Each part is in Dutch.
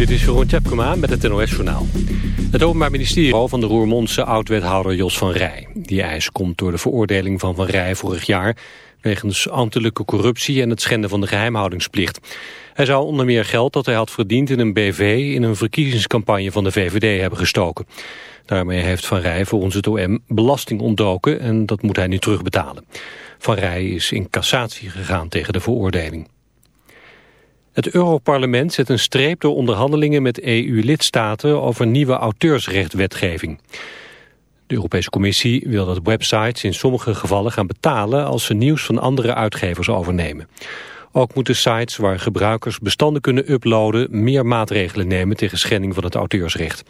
Dit is Jeroen Tjepkema met het NOS Journaal. Het Openbaar Ministerie van de Roermondse oud-wethouder Jos van Rij. Die eis komt door de veroordeling van Van Rij vorig jaar... wegens ambtelijke corruptie en het schenden van de geheimhoudingsplicht. Hij zou onder meer geld dat hij had verdiend in een BV... in een verkiezingscampagne van de VVD hebben gestoken. Daarmee heeft Van Rij volgens het OM belasting ontdoken... en dat moet hij nu terugbetalen. Van Rij is in cassatie gegaan tegen de veroordeling. Het Europarlement zet een streep door onderhandelingen met EU-lidstaten over nieuwe auteursrechtwetgeving. De Europese Commissie wil dat websites in sommige gevallen gaan betalen als ze nieuws van andere uitgevers overnemen. Ook moeten sites waar gebruikers bestanden kunnen uploaden meer maatregelen nemen tegen schending van het auteursrecht.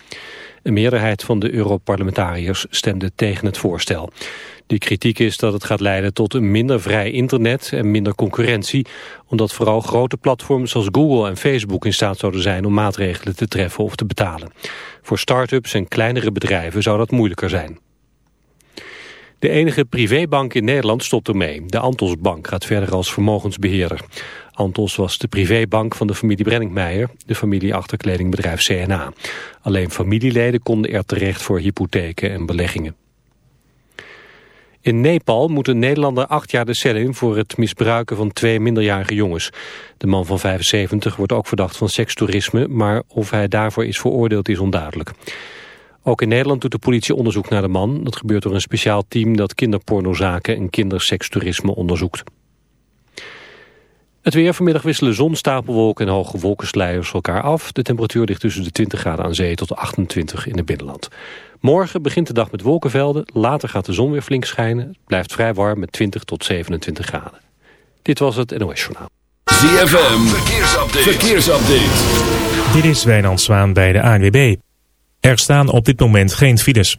Een meerderheid van de Europarlementariërs stemde tegen het voorstel. De kritiek is dat het gaat leiden tot een minder vrij internet en minder concurrentie, omdat vooral grote platforms zoals Google en Facebook in staat zouden zijn om maatregelen te treffen of te betalen. Voor start-ups en kleinere bedrijven zou dat moeilijker zijn. De enige privébank in Nederland stopt ermee. De Antos Bank gaat verder als vermogensbeheerder. Antos was de privébank van de familie Brenningmeijer, de familie achter kledingbedrijf CNA. Alleen familieleden konden er terecht voor hypotheken en beleggingen. In Nepal moet een Nederlander acht jaar de cel in voor het misbruiken van twee minderjarige jongens. De man van 75 wordt ook verdacht van sekstoerisme, maar of hij daarvoor is veroordeeld is onduidelijk. Ook in Nederland doet de politie onderzoek naar de man. Dat gebeurt door een speciaal team dat kinderpornozaken en kindersekstoerisme onderzoekt. Het weer vanmiddag wisselen zon, stapelwolken en hoge wolkensluiers elkaar af. De temperatuur ligt tussen de 20 graden aan zee tot 28 in het binnenland. Morgen begint de dag met wolkenvelden, later gaat de zon weer flink schijnen. Het blijft vrij warm met 20 tot 27 graden. Dit was het NOS Journaal. ZFM, verkeersupdate. verkeersupdate. Dit is Wijnand Zwaan bij de ANWB. Er staan op dit moment geen files.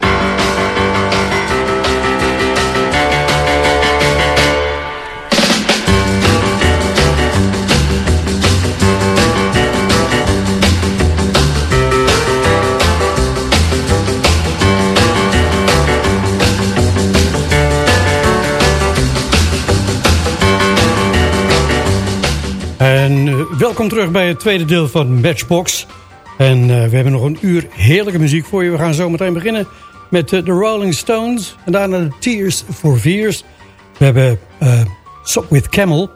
Welkom terug bij het tweede deel van Matchbox. En uh, we hebben nog een uur heerlijke muziek voor je. We gaan zo meteen beginnen met uh, de Rolling Stones. En daarna de Tears for Fears. We hebben Sop with Camel.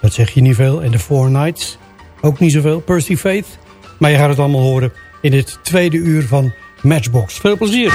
Dat zeg je niet veel. En The Four Nights. Ook niet zoveel. Percy Faith. Maar je gaat het allemaal horen in dit tweede uur van Matchbox. Veel plezier.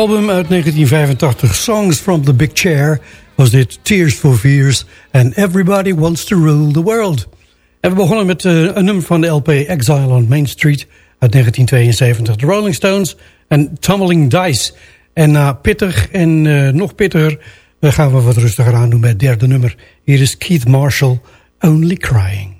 Album uit 1985 Songs from the Big Chair was dit Tears for Fears and Everybody Wants to Rule the World. En we begonnen met uh, een nummer van de LP Exile on Main Street uit 1972. The Rolling Stones en Tumbling Dice. En na pittig en uh, nog pittiger gaan we wat rustiger aan doen bij het derde nummer. Hier is Keith Marshall, Only Crying.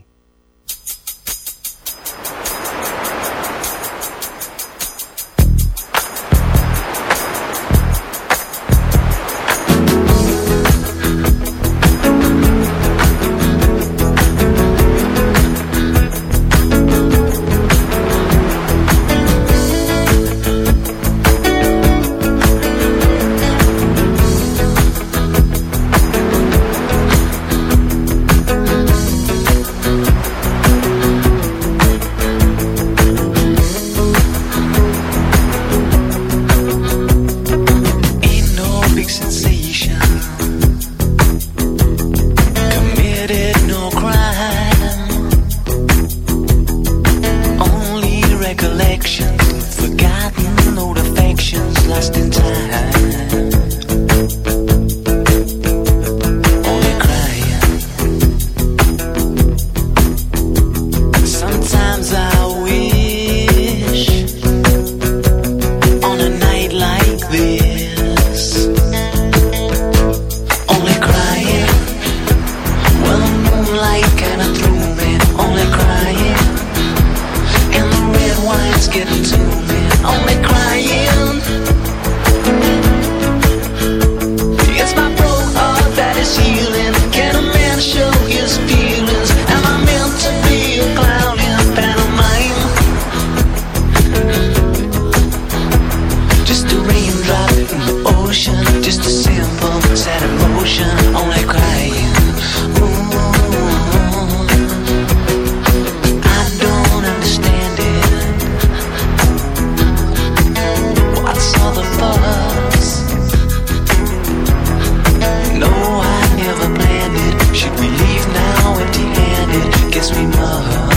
kiss me now.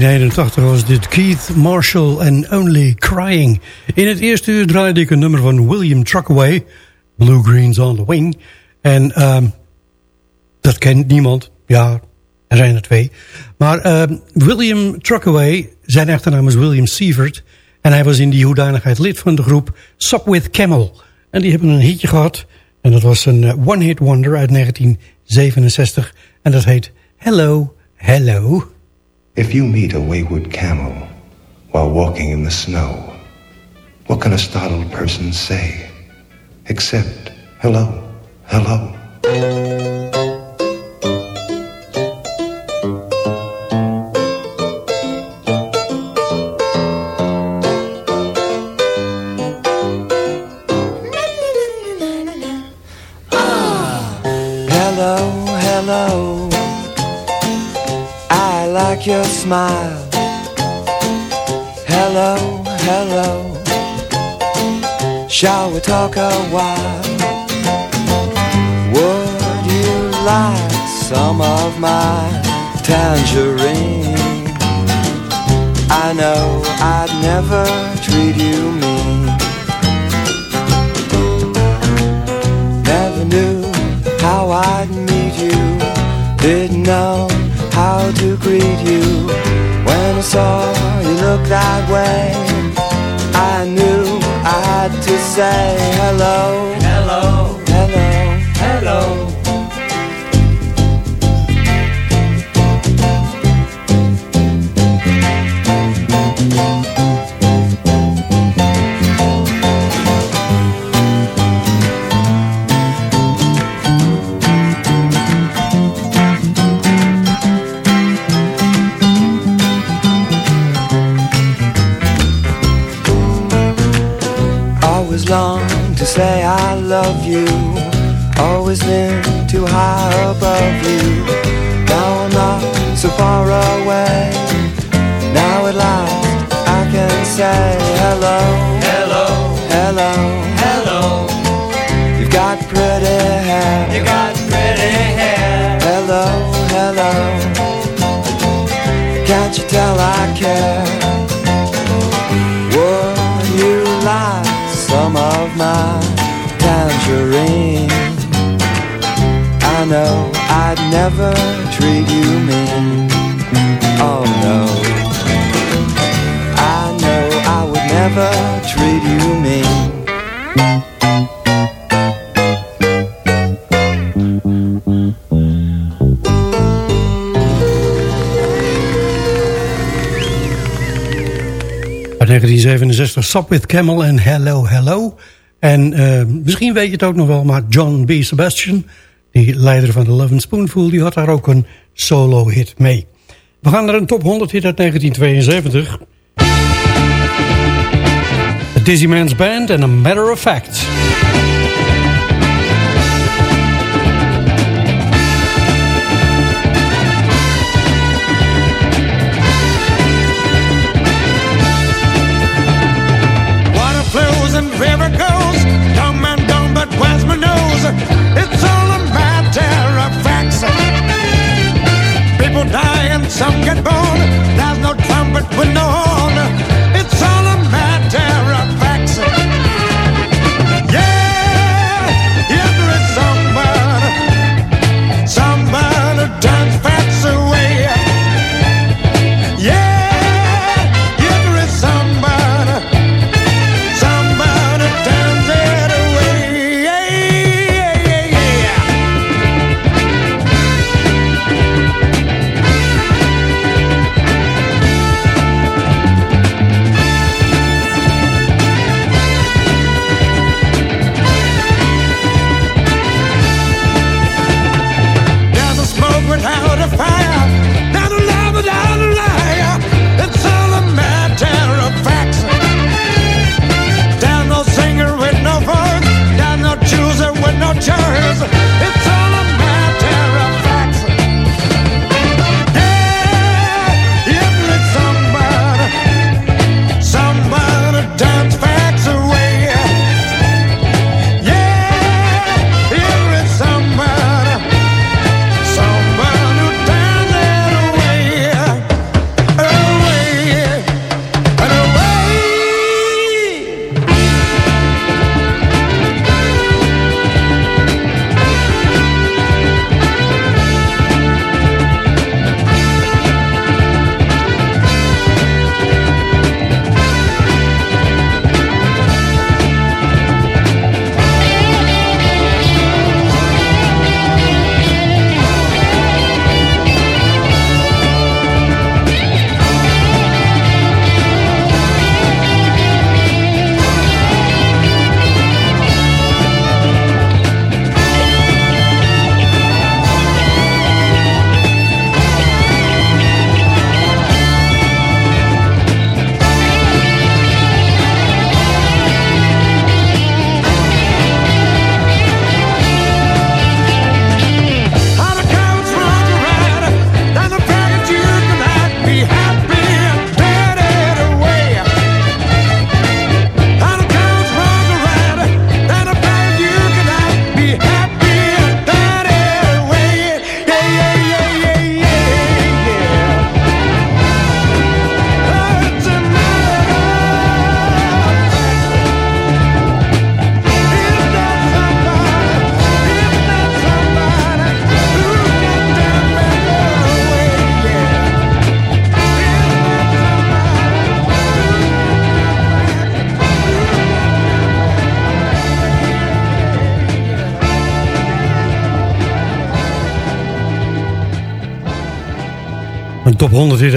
1981 was dit Keith Marshall en Only Crying. In het eerste uur draaide ik een nummer van William Truckaway. Blue Greens on the Wing. En um, dat kent niemand. Ja, er zijn er twee. Maar um, William Truckaway, zijn echte naam is William Sievert. En hij was in die hoedanigheid lid van de groep Sup With Camel. En die hebben een hitje gehad. En dat was een uh, one-hit wonder uit 1967. En dat heet Hello, Hello. If you meet a wayward camel, while walking in the snow. What can a startled person say except hello, hello? Smile. Hello, hello. Shall we talk a while? Would you like some of my tangerine? I know I'd never treat you mean. Never knew how I'd meet you. Didn't know saw you look that way. I knew I had to say hello. Hello, know I'd never treat you mean. Oh no. I know I would never treat you mean. Uit 1967 Sop with Camel en Hello Hello. En uh, misschien weet je het ook nog wel, maar John B. Sebastian... die leider van de Love and Spoonful... die had daar ook een solo-hit mee. We gaan naar een top 100 hit uit 1972. The Dizzy Man's Band en A Matter of Fact. Some get born. There's no trumpet for no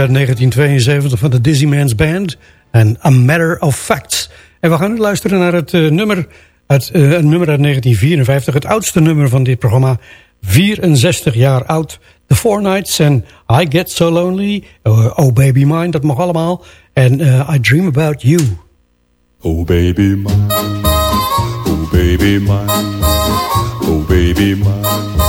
uit 1972 van de Dizzy Man's Band. En A Matter of Facts. En we gaan nu luisteren naar het uh, nummer, uit, een nummer uit 1954. Het oudste nummer van dit programma. 64 jaar oud. The Four Nights en I Get So Lonely. Uh, oh Baby Mine, dat mag allemaal. En I Dream About You. Oh baby mine. Oh baby mine. Oh baby mine.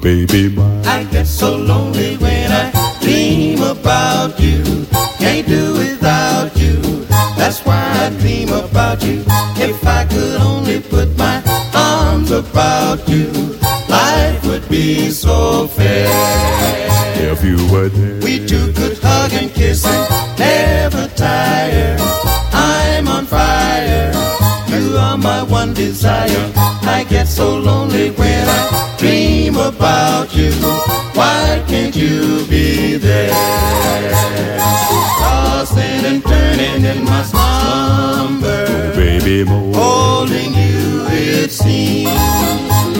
Baby mine. I get so lonely when I dream about you. Can't do without you. That's why I dream about you. If I could only put my arms about you, life would be so fair. If you were there, we two could hug and kiss and never tire. Are my one desire. I get so lonely when I dream about you. Why can't you be there? Tossing and turning in my slumber. Oh, baby, more. Holding you, it seems.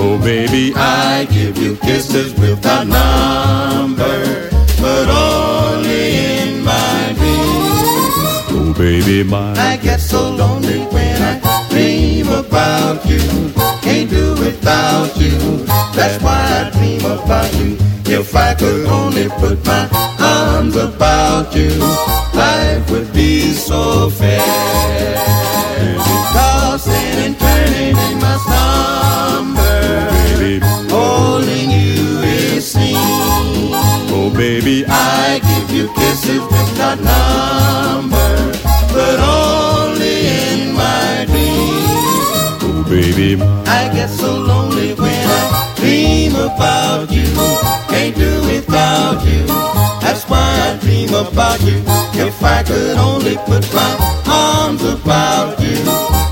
Oh, baby, I give you kisses without number, but only in my dreams. Oh, baby, my. I get so lonely when I about you. Can't do without you. That's why I dream about you. If I could only put my arms about you, life would be so fair. Tossing and turning in my slumber, holding you it seems. Oh baby, I give you kisses without number, but only baby, I get so lonely when I dream about you. Can't do without you. That's why I dream about you. If I could only put my arms about you,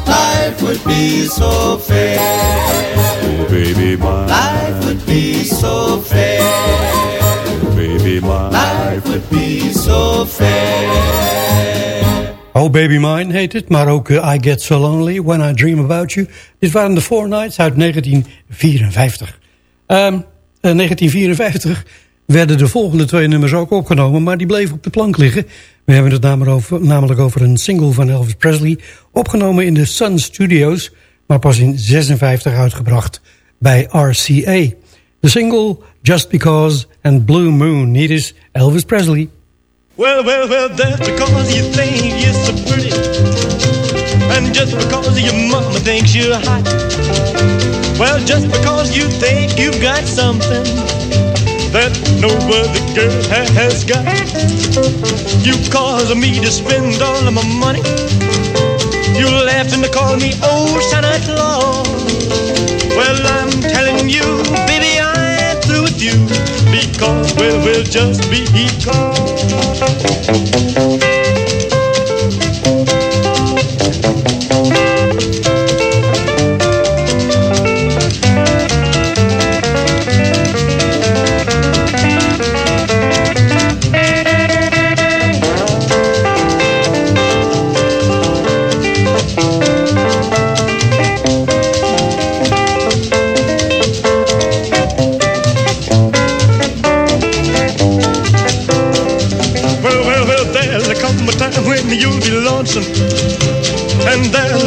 life would be so fair. Oh baby, my life would be so fair. Oh baby, my life would be so fair. Oh Baby Mine heet het, maar ook uh, I Get So Lonely When I Dream About You. Dit waren de Four Nights uit 1954. Um, 1954 werden de volgende twee nummers ook opgenomen... maar die bleven op de plank liggen. We hebben het namelijk over, namelijk over een single van Elvis Presley... opgenomen in de Sun Studios... maar pas in 56 uitgebracht bij RCA. De single Just Because and Blue Moon. Hier is Elvis Presley. Well, well, well, that's because you think you're so pretty. And just because your mama thinks you're hot. Well, just because you think you've got something that no other girl has got. You cause me to spend all of my money. You laughing to call me old Santa Claus. Well, I'm telling you, baby, you. Because, well, we'll just be because.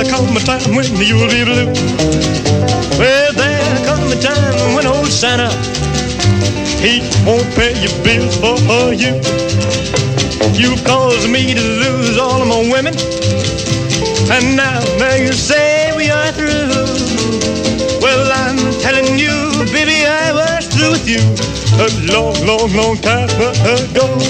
There'll come a time when you'll be blue. Well, there'll come a time when old Santa, he won't pay your bills for you. You caused me to lose all of my women. And now, now you say we are through. Well, I'm telling you, baby, I was through with you a long, long, long time ago.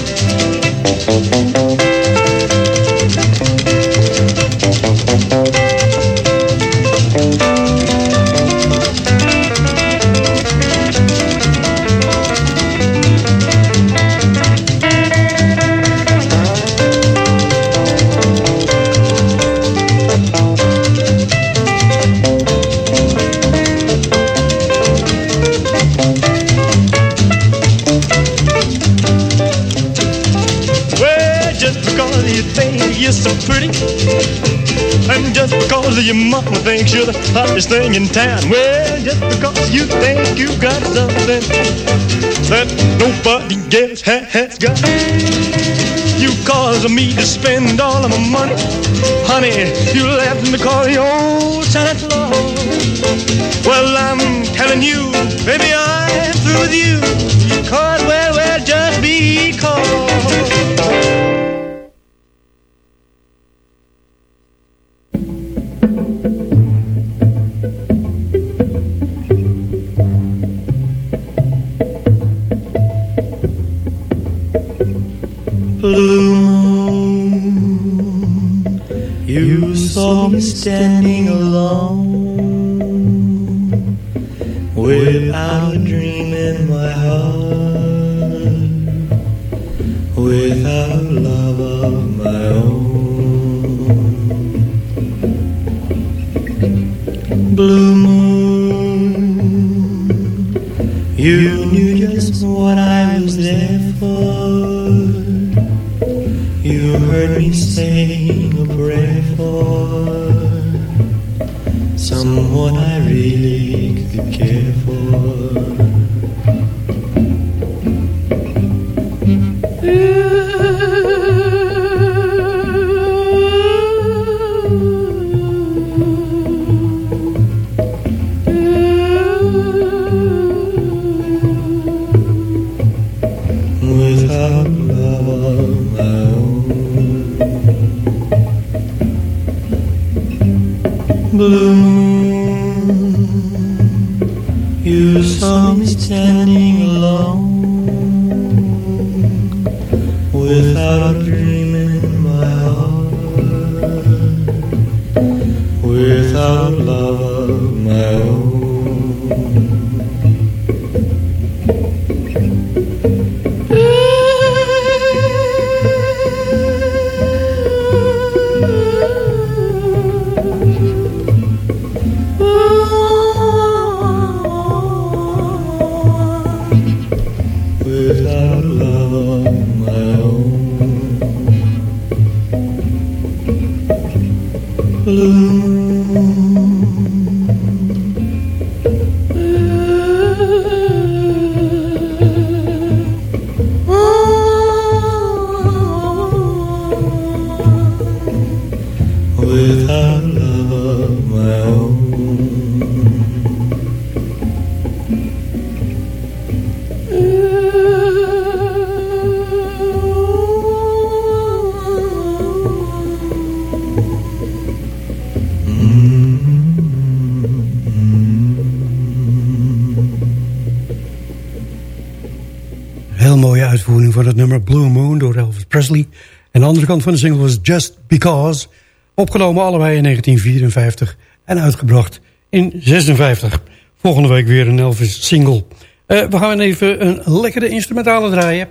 pretty. And just because your mama thinks you're the hottest thing in town, well, just because you think you got something that nobody else has got. You cause me to spend all of my money, honey. You left me call your old Santa Claus. Well, I'm telling you, baby, I am through with you. Cause, well, well, just because. En de andere kant van de single was Just Because. Opgenomen allebei in 1954 en uitgebracht in 56. Volgende week weer een Elvis single. Uh, we gaan even een lekkere instrumentale draaien.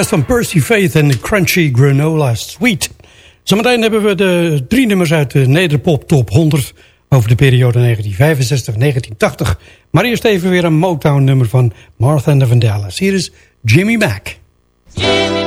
Orkest van Percy Faith en Crunchy Granola Sweet. Zometeen hebben we de drie nummers uit de Nederpop Top 100... over de periode 1965-1980. Maar eerst even weer een Motown nummer van Martha and the Vandellas. Hier is Jimmy Mac. Jimmy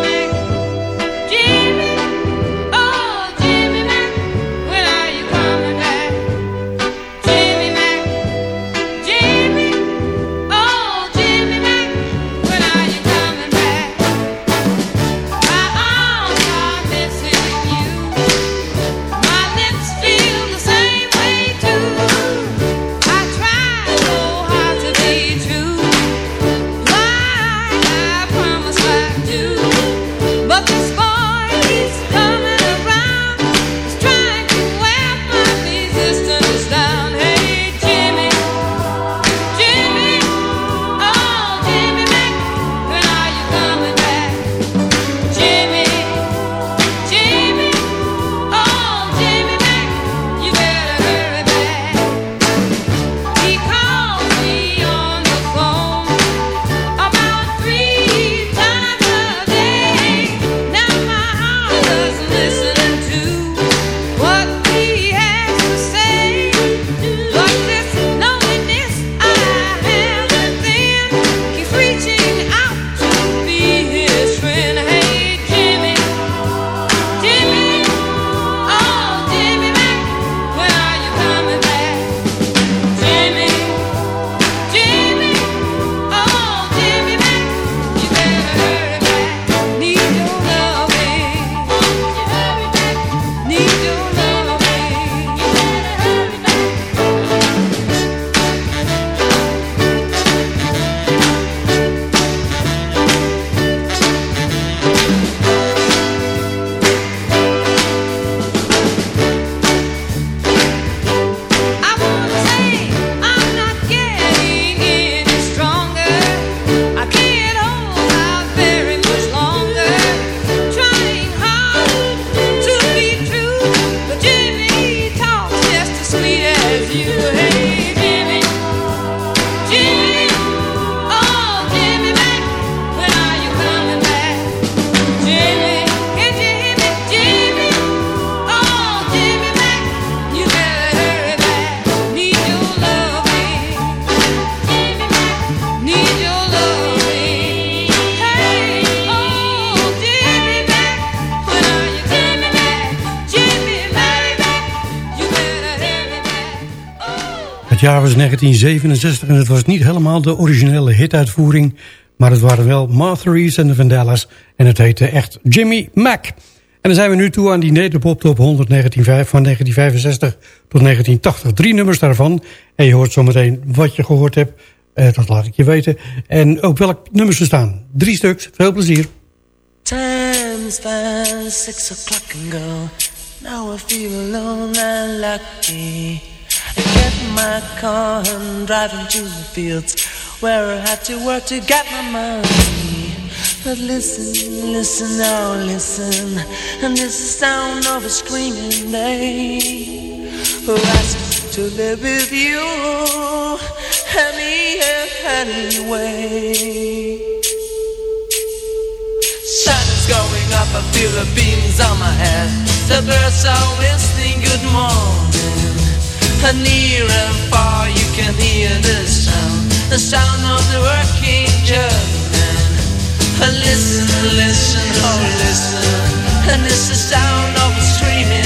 you. Jaar was 1967 en het was niet helemaal de originele hituitvoering... maar het waren wel Martha Reeves en de Vandellas en het heette echt Jimmy Mac. En dan zijn we nu toe aan die Nederpop Top 100 van 1965 tot 1980. Drie nummers daarvan. En je hoort zometeen wat je gehoord hebt. Eh, dat laat ik je weten. En ook welk nummers er staan. Drie stuks. Veel plezier. Time's fast, six o'clock and go. Now I feel alone and lucky. I get my car and drive into the fields where I have to work to get my money. But listen, listen, now listen, and this is the sound of a screaming day who asks to live with you any anyway. Sun is going up, I feel the beams on my head. The birds are whistling good morning. Near and far you can hear the sound. The sound of the working German. Listen, listen, oh listen. And it's the sound of a screaming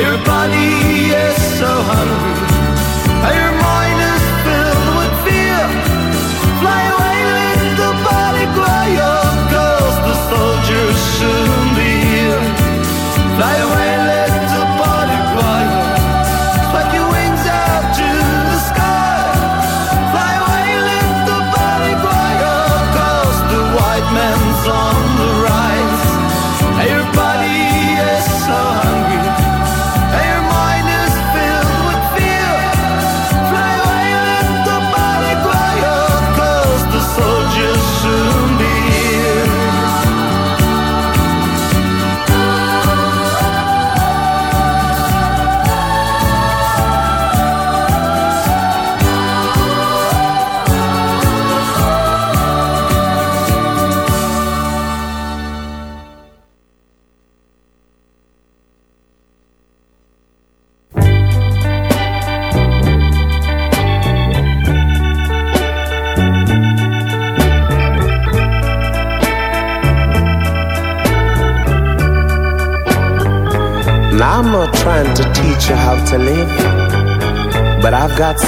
Everybody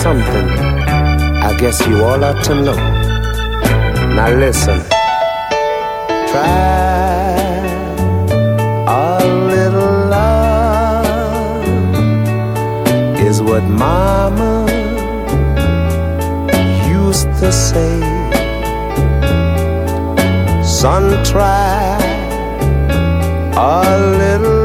something I guess you all ought to know. Now listen. Try a little love is what mama used to say. Son, try a little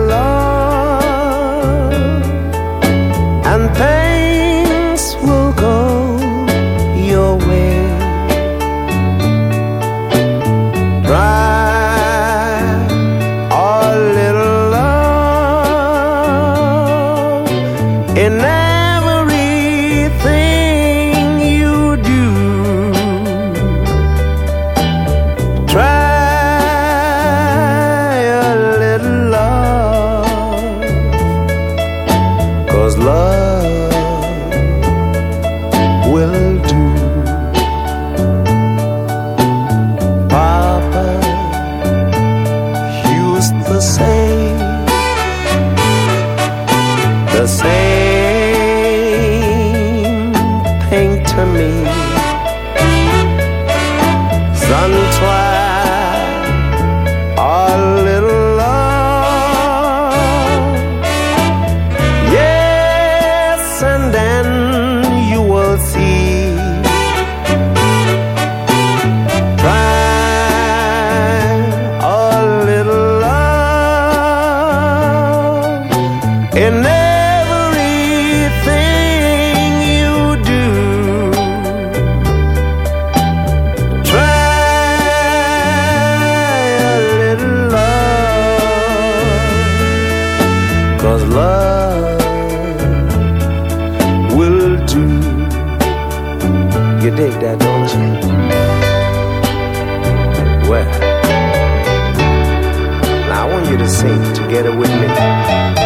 You that, don't you? Well, I want you to sing together with me.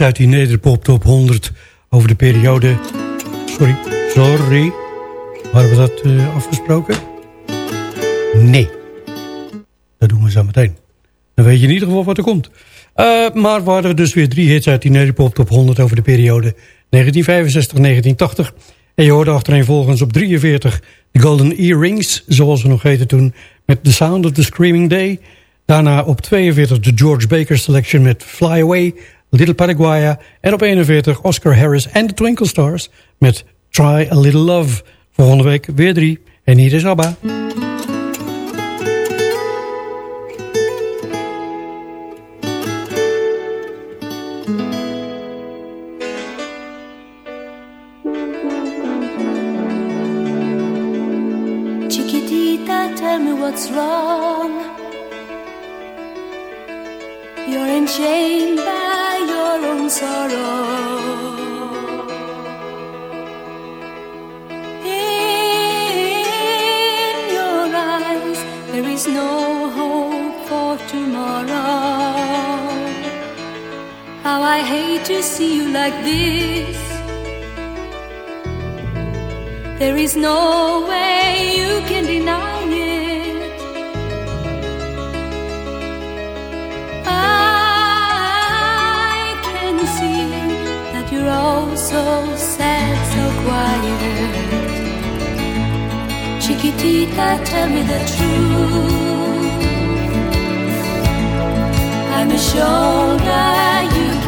Hits uit die Nederpop Top 100 over de periode... Sorry, sorry. Hadden we dat eh, afgesproken? Nee. Dat doen we zo meteen. Dan weet je in ieder geval wat er komt. Eh, maar we hadden dus weer drie hits uit die Nederpop Top 100 over de periode 1965-1980. En je hoorde achtereenvolgens op 43 de Golden Earrings, zoals ze nog heten toen, met The Sound of the Screaming Day. Daarna op 42 de George Baker Selection met Fly Away, Little Paraguaya. En op 41 Oscar Harris en de Twinkle Stars met Try a Little Love. Volgende week weer drie. En hier is ABBA. To see you like this. There is no way you can deny it. I can see that you're all so sad, so quiet. Chiquitita, tell me the truth. I'm a shoulder you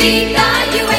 Kita you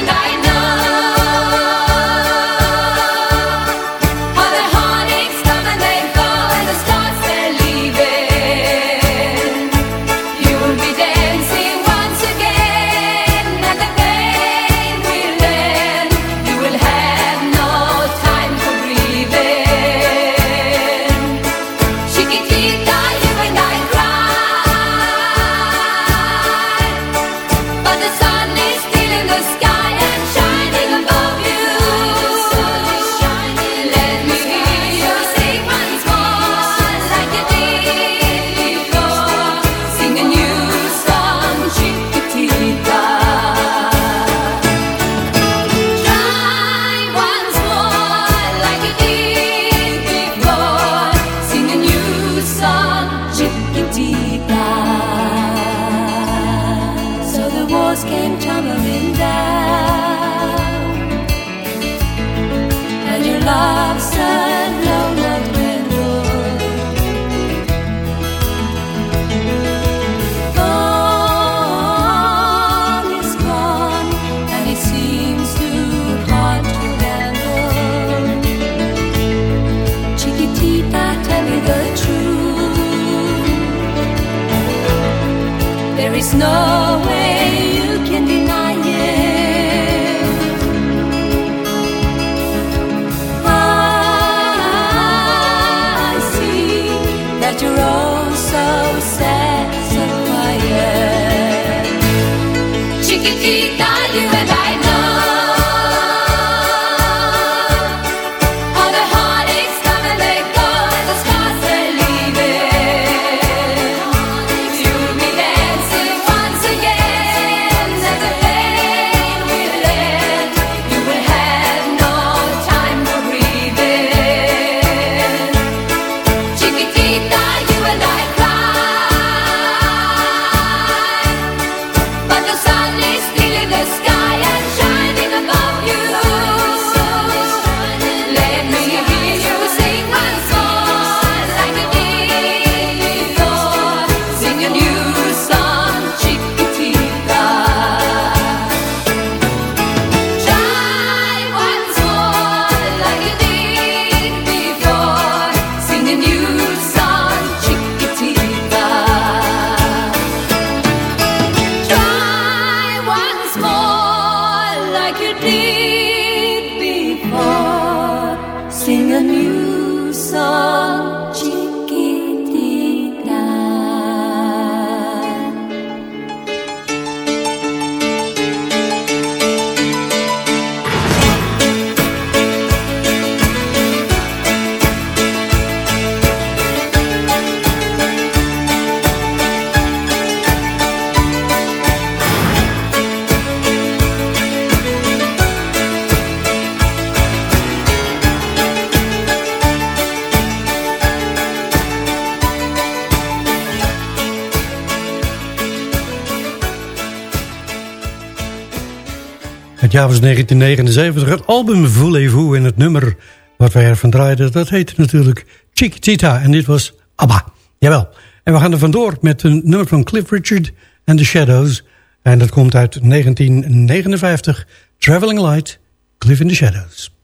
Jaar was 1979. Het album Voulez-vous en het nummer wat wij ervan draaiden... dat heette natuurlijk Chiquitita. En dit was ABBA. Jawel. En we gaan er vandoor met een nummer van Cliff Richard en The Shadows. En dat komt uit 1959. Traveling Light, Cliff in the Shadows.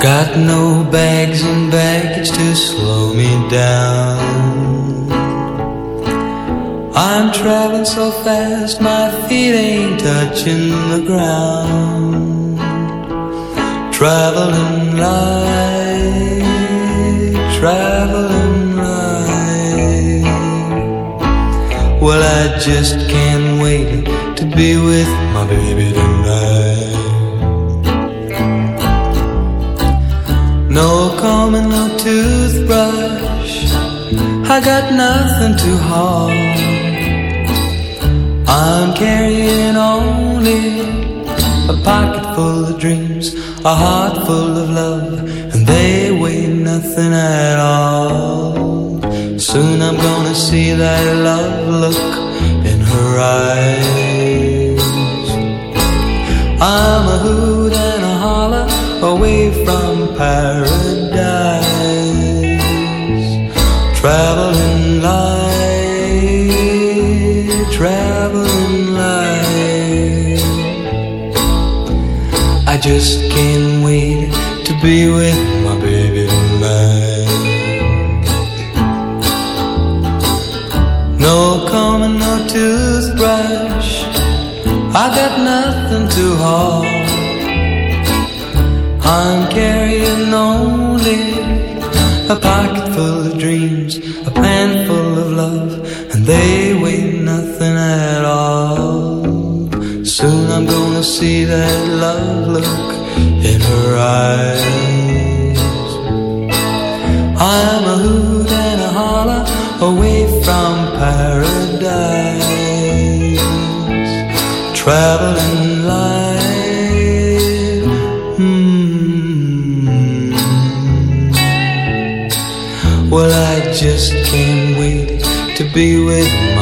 Got no bags and baggage to slow me down. I'm traveling so fast, my feet ain't touching the ground. Traveling light, traveling light. Well, I just can't wait to be with my baby No comb and no toothbrush. I got nothing to haul. I'm carrying only a pocket full of dreams, a heart full of love, and they weigh nothing at all. Soon I'm gonna see that love look in her eyes. I'm a hoot paradise. Traveling light, traveling light. I just can't wait to be with a pocket full of dreams, a pan full of love, and they weigh nothing at all. Soon I'm gonna see that love look in her eyes. I'm a hoot and a holler away from paradise, traveling be with my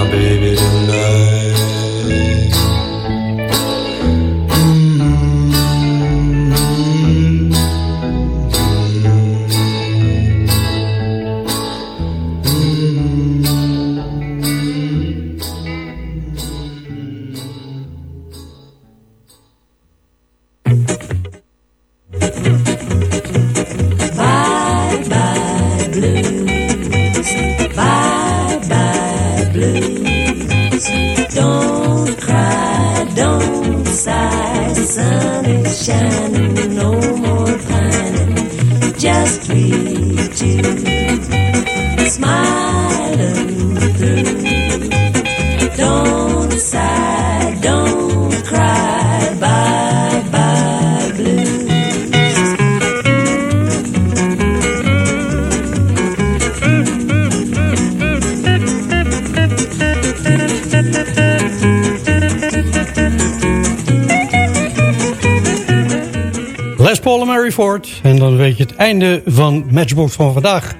Les Paul en Mary Ford. En dan weet je het einde van Matchbox van vandaag.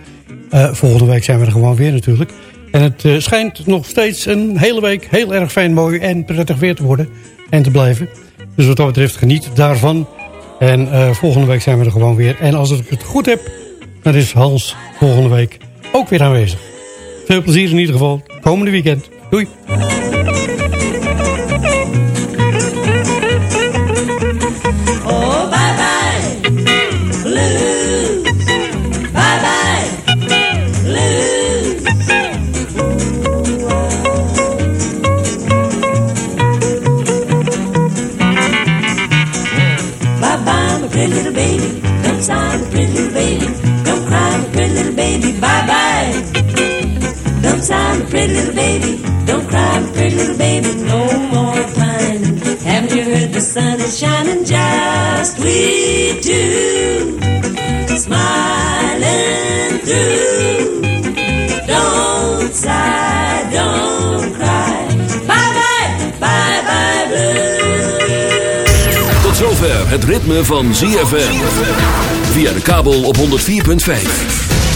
Eh, volgende week zijn we er gewoon weer natuurlijk. En het eh, schijnt nog steeds een hele week heel erg fijn, mooi en prettig weer te worden. En te blijven. Dus wat dat betreft geniet daarvan. En eh, volgende week zijn we er gewoon weer. En als ik het goed heb, dan is Hans volgende week ook weer aanwezig. Veel plezier in ieder geval. Komende weekend. Doei. Pretty little baby. Don't cry, pretty little baby. No more pining. Haven't you heard the sun is shining? Just we two smiling through. Don't sigh, don't cry. Bye bye, bye bye blue. Tot zover het ritme van ZFM. Via de kabel op 104.5.